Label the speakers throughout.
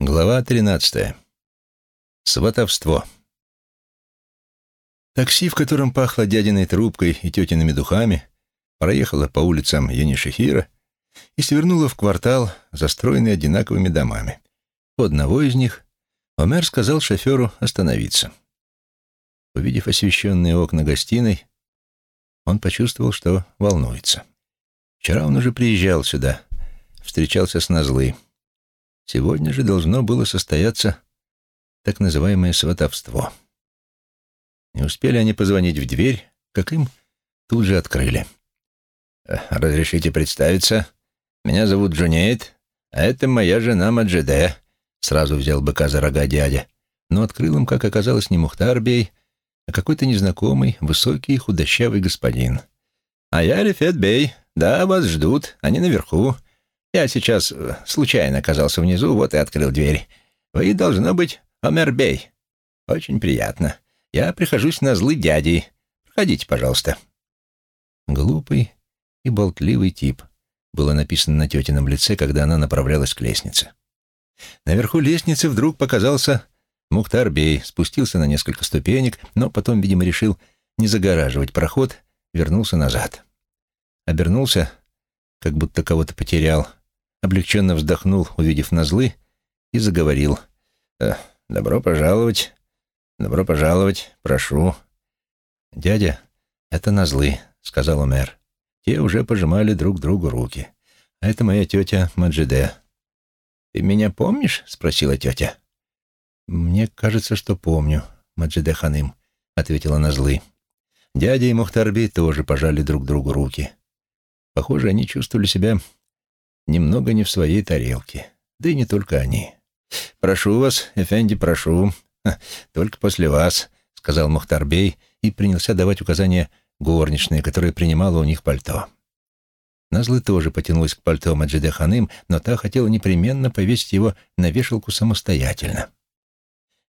Speaker 1: Глава 13. Сватовство. Такси, в котором пахло дядиной трубкой и тетиными духами, проехало по улицам Янишихира и свернуло в квартал, застроенный одинаковыми домами. У одного из них Омер сказал шоферу остановиться. Увидев освещенные окна гостиной, он почувствовал, что волнуется. Вчера он уже приезжал сюда, встречался с Назлы. Сегодня же должно было состояться так называемое сватовство. Не успели они позвонить в дверь, как им тут же открыли. «Э, «Разрешите представиться? Меня зовут Джунейд, а это моя жена Маджиде», — сразу взял быка за рога дядя. Но открыл им, как оказалось, не Мухтар-бей, а какой-то незнакомый, высокий худощавый господин. «А я Рефет-бей. Да, вас ждут. Они наверху. Я сейчас э, случайно оказался внизу, вот и открыл дверь. Вы, должно быть, Омербей. Очень приятно. Я прихожусь на злы дяди. Проходите, пожалуйста». Глупый и болтливый тип было написано на тетином лице, когда она направлялась к лестнице. Наверху лестницы вдруг показался Мухтар-бей, спустился на несколько ступенек, но потом, видимо, решил не загораживать проход, вернулся назад. Обернулся, как будто кого-то потерял, облегченно вздохнул, увидев назлы, и заговорил. «Э, «Добро пожаловать, добро пожаловать, прошу». «Дядя, это назлы», — сказал Умер. Те уже пожимали друг другу руки. «А это моя тетя Маджиде». «Ты меня помнишь?» — спросила тетя. «Мне кажется, что помню, Маджиде Ханым», — ответила Назлы. Дядя и Мухтарби тоже пожали друг другу руки. Похоже, они чувствовали себя немного не в своей тарелке. Да и не только они. «Прошу вас, Эфенди, прошу. Только после вас», — сказал Мухтарбей и принялся давать указания горничной, которая принимала у них пальто. Назлы тоже потянулась к пальто Маджиде Ханым, но та хотела непременно повесить его на вешалку самостоятельно.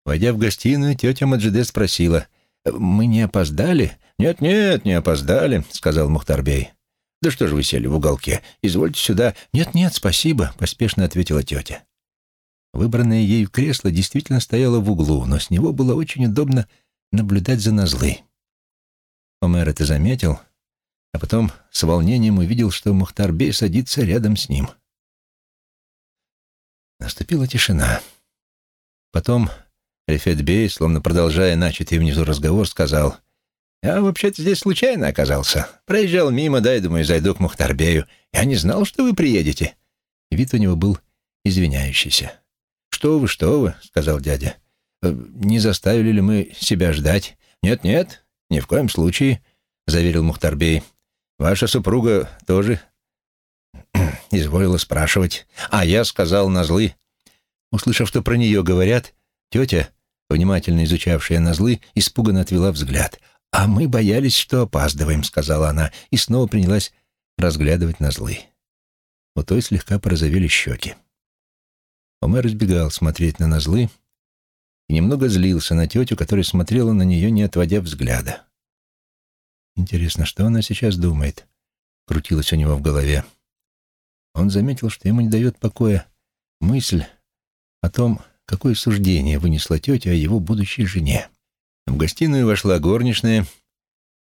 Speaker 1: Войдя в гостиную, тетя Маджиде спросила, «Мы не опоздали?» «Нет-нет, не опоздали», — сказал Мухтарбей. «Да что же вы сели в уголке? Извольте сюда». «Нет-нет, спасибо», — поспешно ответила тетя. Выбранное ею кресло действительно стояло в углу, но с него было очень удобно наблюдать за назлы. Омер это заметил, а потом с волнением увидел, что Мухтар-бей садится рядом с ним. Наступила тишина. Потом Рефет-бей, словно продолжая начатый внизу разговор, сказал — я вообще-то здесь случайно оказался. Проезжал мимо, да, и думаю, зайду к Мухтарбею. Я не знал, что вы приедете». Вид у него был извиняющийся. «Что вы, что вы», — сказал дядя. «Э, «Не заставили ли мы себя ждать?» «Нет-нет, ни в коем случае», — заверил Мухтарбей. «Ваша супруга тоже изволила спрашивать. А я сказал назлы». Услышав, что про нее говорят, тетя, внимательно изучавшая назлы, испуганно отвела взгляд — «А мы боялись, что опаздываем», — сказала она, и снова принялась разглядывать назлы. У той слегка порозовели щеки. Омер избегал смотреть на назлы и немного злился на тетю, которая смотрела на нее, не отводя взгляда. «Интересно, что она сейчас думает?» — крутилась у него в голове. Он заметил, что ему не дает покоя мысль о том, какое суждение вынесла тетя о его будущей жене. В гостиную вошла горничная,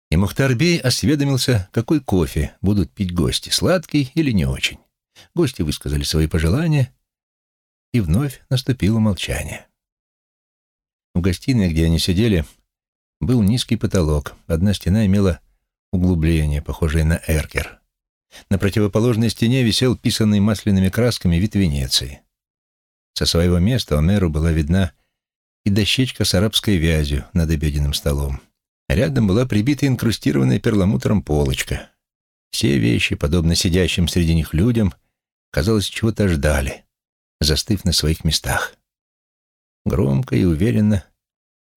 Speaker 1: и Мухтарбей осведомился, какой кофе будут пить гости, сладкий или не очень. Гости высказали свои пожелания, и вновь наступило молчание. В гостиной, где они сидели, был низкий потолок, одна стена имела углубление, похожее на эркер. На противоположной стене висел писанный масляными красками вид Венеции. Со своего места Омеру была видна и дощечка с арабской вязью над обеденным столом. Рядом была прибита инкрустированная перламутром полочка. Все вещи, подобно сидящим среди них людям, казалось, чего-то ждали, застыв на своих местах. Громко и уверенно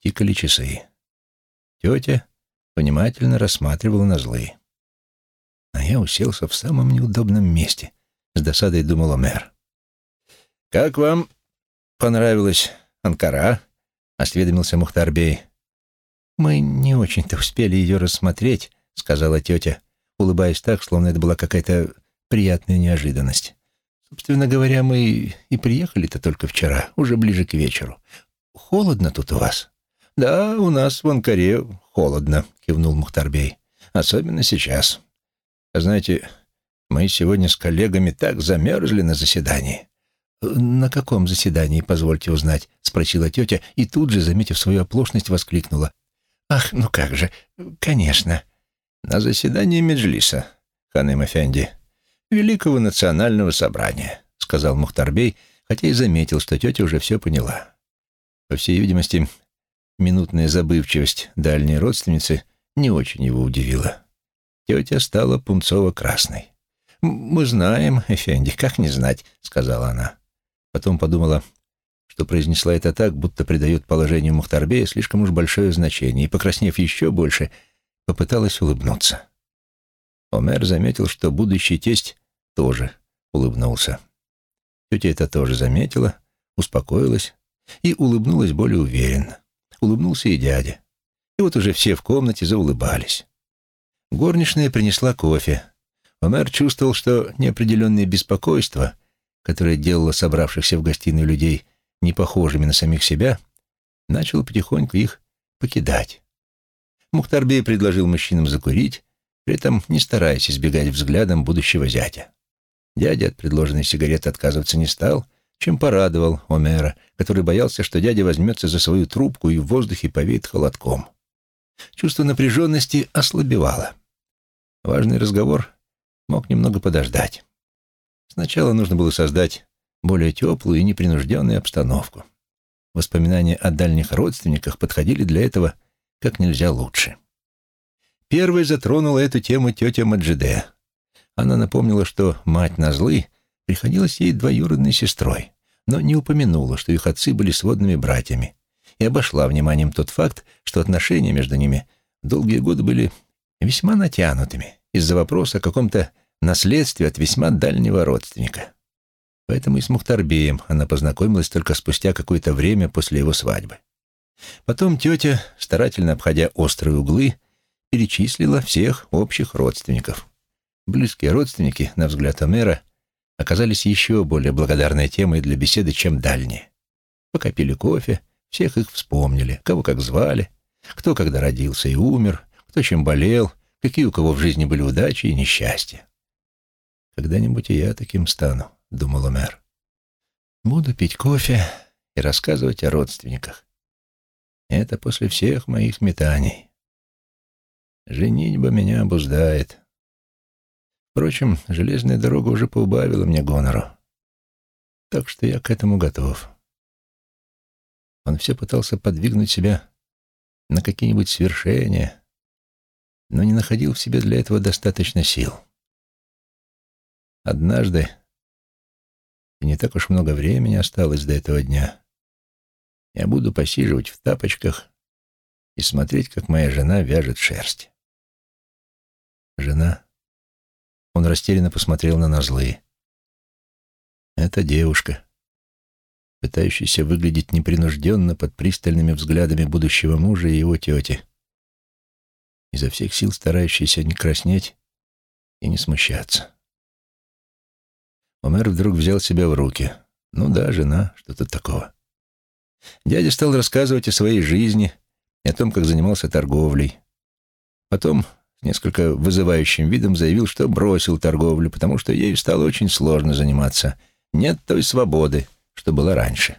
Speaker 1: тикали часы. Тетя внимательно рассматривала назлы. А я уселся в самом неудобном месте, с досадой думал мэр. «Как вам понравилась Анкара?» Осведомился Мухтарбей. «Мы не очень-то успели ее рассмотреть», — сказала тетя, улыбаясь так, словно это была какая-то приятная неожиданность. Собственно говоря, мы и приехали-то только вчера, уже ближе к вечеру. Холодно тут у вас?» «Да, у нас в Анкаре холодно», — кивнул Мухтарбей. «Особенно сейчас. А знаете, мы сегодня с коллегами так замерзли на заседании». «На каком заседании, позвольте узнать?» — спросила тетя и тут же, заметив свою оплошность, воскликнула. «Ах, ну как же, конечно». «На заседании Меджлиса, Ханым Эфенди, Великого национального собрания», — сказал Мухтарбей, хотя и заметил, что тетя уже все поняла. По всей видимости, минутная забывчивость дальней родственницы не очень его удивила. Тетя стала пунцово-красной. «Мы знаем, Эфенди, как не знать», — сказала она. Потом подумала, что произнесла это так, будто придает положению Мухтарбея слишком уж большое значение, и, покраснев еще больше, попыталась улыбнуться. Омер заметил, что будущий тесть тоже улыбнулся. Тетя это тоже заметила, успокоилась и улыбнулась более уверенно. Улыбнулся и дядя. И вот уже все в комнате заулыбались. Горничная принесла кофе. Омер чувствовал, что неопределенное беспокойство, которое делало собравшихся в гостиной людей непохожими на самих себя, начало потихоньку их покидать. Мухтарбей предложил мужчинам закурить, при этом не стараясь избегать взглядом будущего зятя. Дядя от предложенной сигареты отказываться не стал, чем порадовал Омера, который боялся, что дядя возьмется за свою трубку и в воздухе повеет холодком. Чувство напряженности ослабевало. Важный разговор мог немного подождать. Сначала нужно было создать более теплую и непринужденную обстановку. Воспоминания о дальних родственниках подходили для этого как нельзя лучше. Первой затронула эту тему тетя Маджиде. Она напомнила, что мать Назлы приходилась ей двоюродной сестрой, но не упомянула, что их отцы были сводными братьями, и обошла вниманием тот факт, что отношения между ними долгие годы были весьма натянутыми из-за вопроса о каком-то наследстве от весьма дальнего родственника. Поэтому и с Мухтарбеем она познакомилась только спустя какое-то время после его свадьбы. Потом тетя, старательно обходя острые углы, перечислила всех общих родственников. Близкие родственники, на взгляд Омера, оказались еще более благодарной темой для беседы, чем дальние. Пока пили кофе, всех их вспомнили, кого как звали, кто когда родился и умер, кто чем болел, какие у кого в жизни были удачи и несчастья. «Когда-нибудь и я таким стану», — думал Омер. «Буду пить кофе и рассказывать о родственниках. Это после всех моих метаний. Женитьба меня обуздает. Впрочем, железная дорога уже поубавила мне гонору. Так что я к этому готов. Он все пытался подвигнуть себя на какие-нибудь свершения, но не находил в себе для этого достаточно сил. Однажды, и не так уж много времени осталось до этого дня, я буду посиживать в тапочках и смотреть, как моя жена вяжет шерсть. Жена? Он растерянно посмотрел на Назлы. Это девушка, пытающаяся выглядеть непринужденно под пристальными взглядами будущего мужа и его тети, изо всех сил старающаяся не краснеть и не смущаться. Омер вдруг взял себя в руки. Ну да, жена, что тут такого. Дядя стал рассказывать о своей жизни и о том, как занимался торговлей. Потом с несколько вызывающим видом заявил, что бросил торговлю, потому что ей стало очень сложно заниматься. Нет той свободы, что была раньше.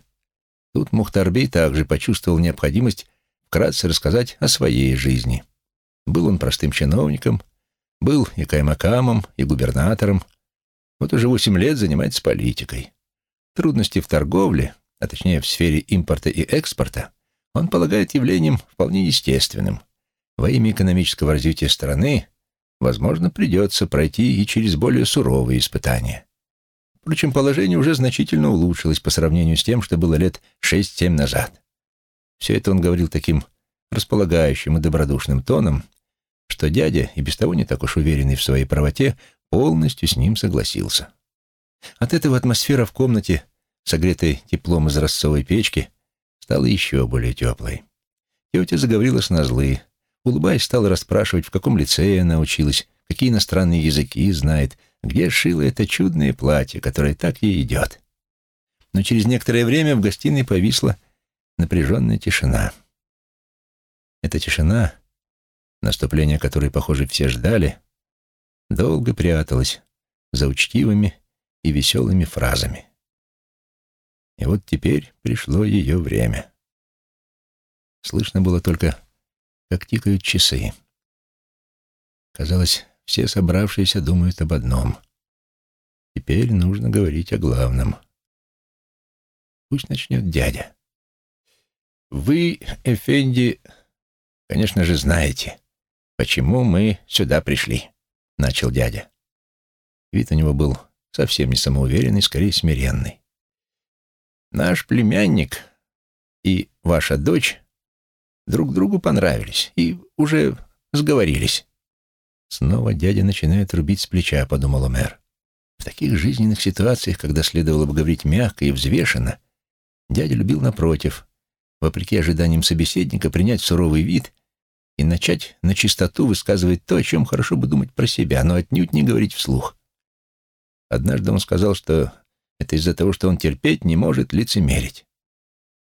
Speaker 1: Тут Мухтарбей также почувствовал необходимость вкратце рассказать о своей жизни. Был он простым чиновником, был и каймакамом, и губернатором. Вот уже восемь лет занимается политикой. Трудности в торговле, а точнее в сфере импорта и экспорта, он полагает явлением вполне естественным. Во имя экономического развития страны, возможно, придется пройти и через более суровые испытания. Впрочем, положение уже значительно улучшилось по сравнению с тем, что было лет шесть-семь назад. Все это он говорил таким располагающим и добродушным тоном, что дядя, и без того не так уж уверенный в своей правоте, полностью с ним согласился. От этого атмосфера в комнате согретой теплом из ростовой печки, стала еще более теплой. Тетя заговорила с назлы. Улыбаясь, стала расспрашивать, в каком лицее она училась, какие иностранные языки знает, где шила это чудное платье, которое так ей идет. Но через некоторое время в гостиной повисла напряженная тишина. Эта тишина, наступление которой, похоже, все ждали, долго пряталась за учтивыми и веселыми фразами. И вот теперь пришло ее время. Слышно было только, как тикают часы. Казалось, все собравшиеся думают об одном. Теперь нужно говорить о главном. Пусть начнет дядя. Вы, Эфенди, конечно же, знаете, почему мы сюда пришли, — начал дядя. Вид у него был совсем не самоуверенный, скорее смиренный. Наш племянник и ваша дочь друг другу понравились и уже сговорились. Снова дядя начинает рубить с плеча, подумал мэр. В таких жизненных ситуациях, когда следовало бы говорить мягко и взвешенно, дядя любил напротив, вопреки ожиданиям собеседника, принять суровый вид и начать на чистоту высказывать то, о чем хорошо бы думать про себя, но отнюдь не говорить вслух. Однажды он сказал, что это из-за того, что он терпеть не может лицемерить.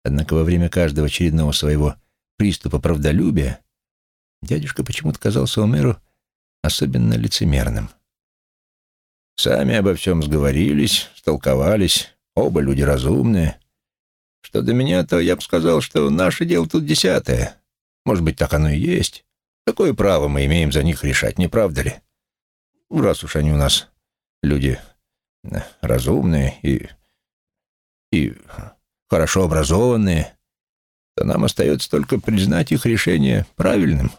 Speaker 1: Однако во время каждого очередного своего приступа правдолюбия дядюшка почему-то казался Омеру особенно лицемерным. Сами обо всем сговорились, столковались, оба люди разумные. Что до меня, то я бы сказал, что наше дело тут десятое. Может быть, так оно и есть. Какое право мы имеем за них решать, не правда ли? Раз уж они у нас люди э, разумные и, и хорошо образованные, то нам остается только признать их решение правильным.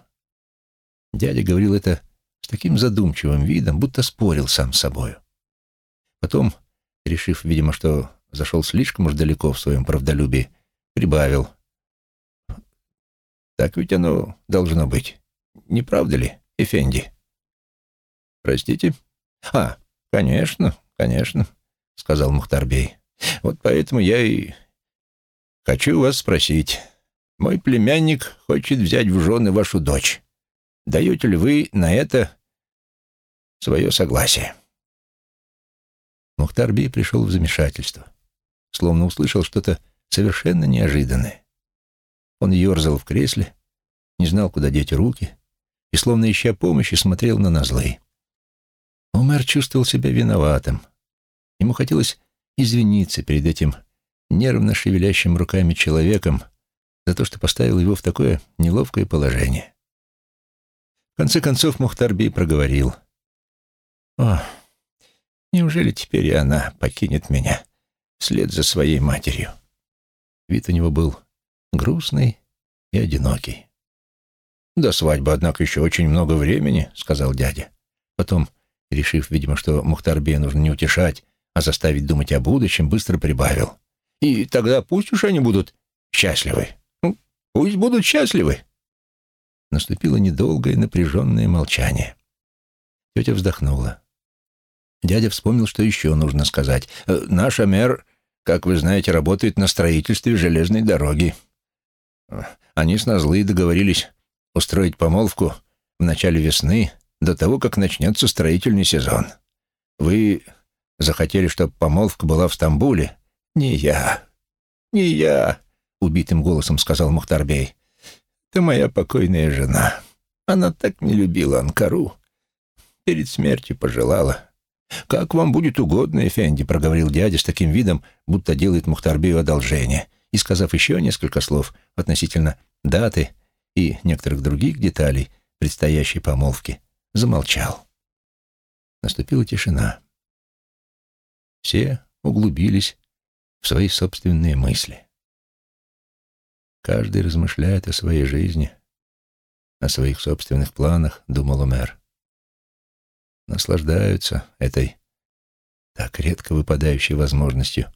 Speaker 1: Дядя говорил это с таким задумчивым видом, будто спорил сам с собою. Потом, решив, видимо, что зашел слишком уж далеко в своем правдолюбии, прибавил. «Так ведь оно должно быть. Не правда ли, Эфенди?» «Простите?» «А, конечно, конечно», — сказал Мухтарбей. «Вот поэтому я и хочу вас спросить. Мой племянник хочет взять в жены вашу дочь. Даете ли вы на это свое согласие?» Мухтар Бей пришел в замешательство, словно услышал что-то совершенно неожиданное. Он ерзал в кресле, не знал, куда деть руки, и, словно ища помощи, смотрел на Назлы. Умер чувствовал себя виноватым. Ему хотелось извиниться перед этим нервно шевелящим руками человеком за то, что поставил его в такое неловкое положение. В конце концов Мухтарби проговорил. «О, неужели теперь и она покинет меня вслед за своей матерью?» Вид у него был грустный и одинокий. «До свадьбы, однако, еще очень много времени», — сказал дядя. Потом, решив, видимо, что Мухтарбе нужно не утешать, а заставить думать о будущем, быстро прибавил. «И тогда пусть уж они будут счастливы. Ну, пусть будут счастливы». Наступило недолгое напряженное молчание. Тетя вздохнула. Дядя вспомнил, что еще нужно сказать. «Э, «Наш мэр, как вы знаете, работает на строительстве железной дороги. Они с Назлы договорились устроить помолвку в начале весны, до того, как начнется строительный сезон. Вы захотели, чтобы помолвка была в Стамбуле?» «Не я, не я», — убитым голосом сказал Мухтарбей. Это моя покойная жена. Она так не любила Анкару. Перед смертью пожелала. «Как вам будет угодно, Эфенди», — проговорил дядя с таким видом, будто делает Мухтарбею одолжение, и, сказав еще несколько слов относительно даты и некоторых других деталей предстоящей помолвки, замолчал. Наступила тишина. Все углубились в свои собственные мысли. Каждый размышляет о своей жизни, о своих собственных планах, думал Умер. Наслаждаются этой так редко выпадающей возможностью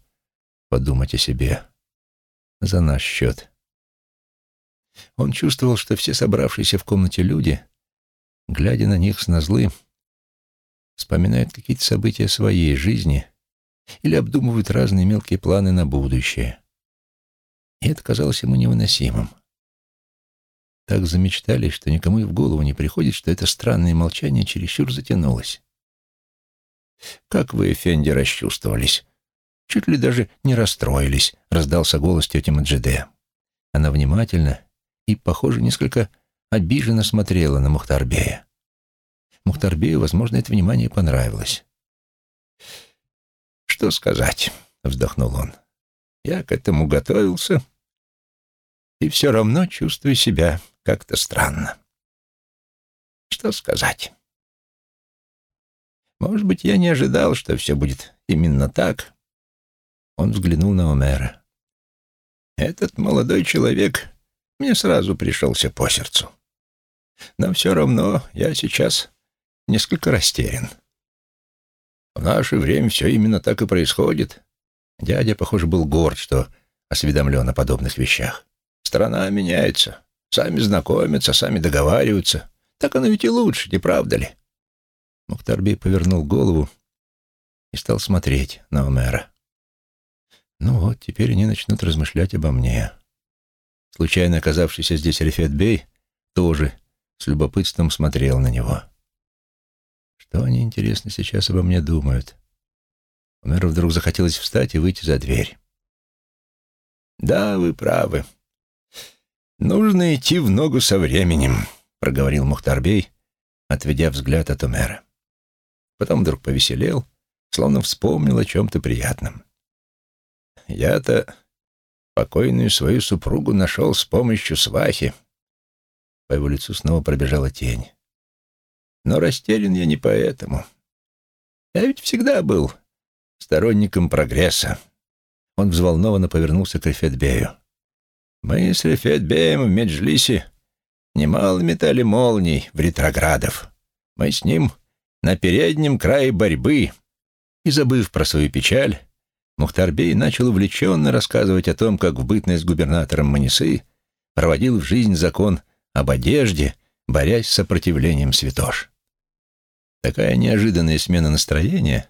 Speaker 1: подумать о себе за наш счет. Он чувствовал, что все собравшиеся в комнате люди, глядя на них с назлы, вспоминают какие-то события своей жизни или обдумывают разные мелкие планы на будущее. И это казалось ему невыносимым. Так замечтали, что никому и в голову не приходит, что это странное молчание чересчур затянулось. «Как вы, Фенди, расчувствовались? Чуть ли даже не расстроились», — раздался голос тети Маджиде. Она внимательно и, похоже, несколько обиженно смотрела на Мухтарбея. Мухтарбею, возможно, это внимание понравилось. «Что сказать?» — вздохнул он. «Я к этому готовился и все равно чувствую себя как-то странно. Что сказать?» Может быть, я не ожидал, что все будет именно так. Он взглянул на Омера. Этот молодой человек мне сразу пришелся по сердцу. Но все равно я сейчас несколько растерян. В наше время все именно так и происходит. Дядя, похоже, был горд, что осведомлен о подобных вещах. Страна меняется. Сами знакомятся, сами договариваются. Так оно ведь и лучше, не правда ли? Мухтарби повернул голову и стал смотреть на Омера. Ну вот, теперь они начнут размышлять обо мне. Случайно оказавшийся здесь Рефет Бей тоже с любопытством смотрел на него. Что они, интересно, сейчас обо мне думают? Омеру вдруг захотелось встать и выйти за дверь. «Да, вы правы. Нужно идти в ногу со временем», — проговорил Мухтарбей, отведя взгляд от Омера. Потом вдруг повеселел, словно вспомнил о чем-то приятном. «Я-то покойную свою супругу нашел с помощью свахи». По его лицу снова пробежала тень. «Но растерян я не поэтому. Я ведь всегда был сторонником прогресса». Он взволнованно повернулся к Рефетбею. «Мы с Рефетбеем в Меджлисе немало метали молний в ретроградов. Мы с ним на переднем крае борьбы. И, забыв про свою печаль, Мухтарбей начал увлеченно рассказывать о том, как в бытность губернатором Манисы проводил в жизнь закон об одежде, борясь с сопротивлением святош. Такая неожиданная смена настроения,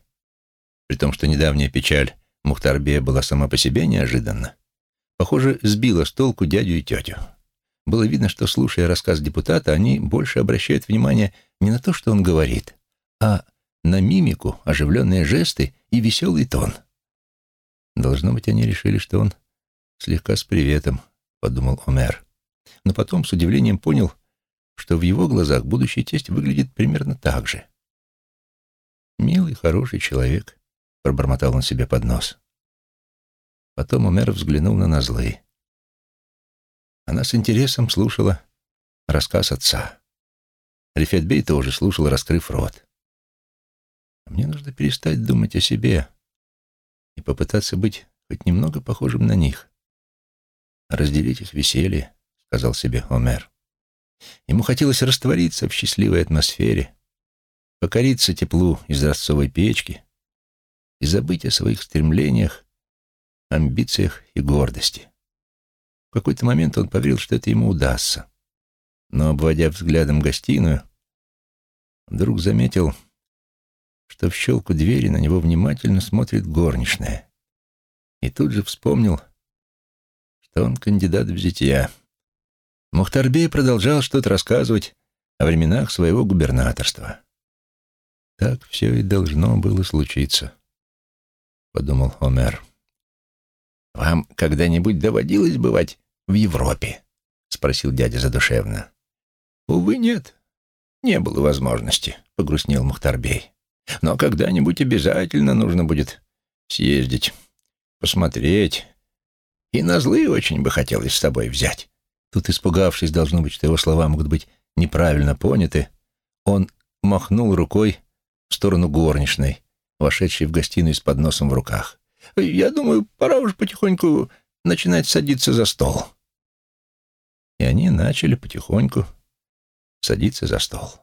Speaker 1: при том, что недавняя печаль Мухтарбея была сама по себе неожиданна, похоже, сбила с толку дядю и тетю. Было видно, что, слушая рассказ депутата, они больше обращают внимание не на то, что он говорит, а на мимику, оживленные жесты и веселый тон. Должно быть, они решили, что он слегка с приветом, подумал Омер. Но потом с удивлением понял, что в его глазах будущий тесть выглядит примерно так же. «Милый, хороший человек», — пробормотал он себе под нос. Потом Омер взглянул на Назлы. Она с интересом слушала рассказ отца. Рефетбей тоже слушал, раскрыв рот. Мне нужно перестать думать о себе и попытаться быть хоть немного похожим на них. «Разделить их веселье», — сказал себе Омер. Ему хотелось раствориться в счастливой атмосфере, покориться теплу из ростцовой печки и забыть о своих стремлениях, амбициях и гордости. В какой-то момент он поверил, что это ему удастся. Но, обводя взглядом гостиную, вдруг заметил, что в щелку двери на него внимательно смотрит горничная. И тут же вспомнил, что он кандидат в зятья. Мухтарбей продолжал что-то рассказывать о временах своего губернаторства. «Так все и должно было случиться», — подумал Омер. «Вам когда-нибудь доводилось бывать в Европе?» — спросил дядя задушевно. «Увы, нет. Не было возможности», — погрустнел Мухтарбей. Но когда-нибудь обязательно нужно будет съездить, посмотреть. И на злые очень бы хотелось с тобой взять. Тут, испугавшись, должно быть, что его слова могут быть неправильно поняты, он махнул рукой в сторону горничной, вошедшей в гостиную с подносом в руках. «Я думаю, пора уже потихоньку начинать садиться за стол». И они начали потихоньку садиться за стол.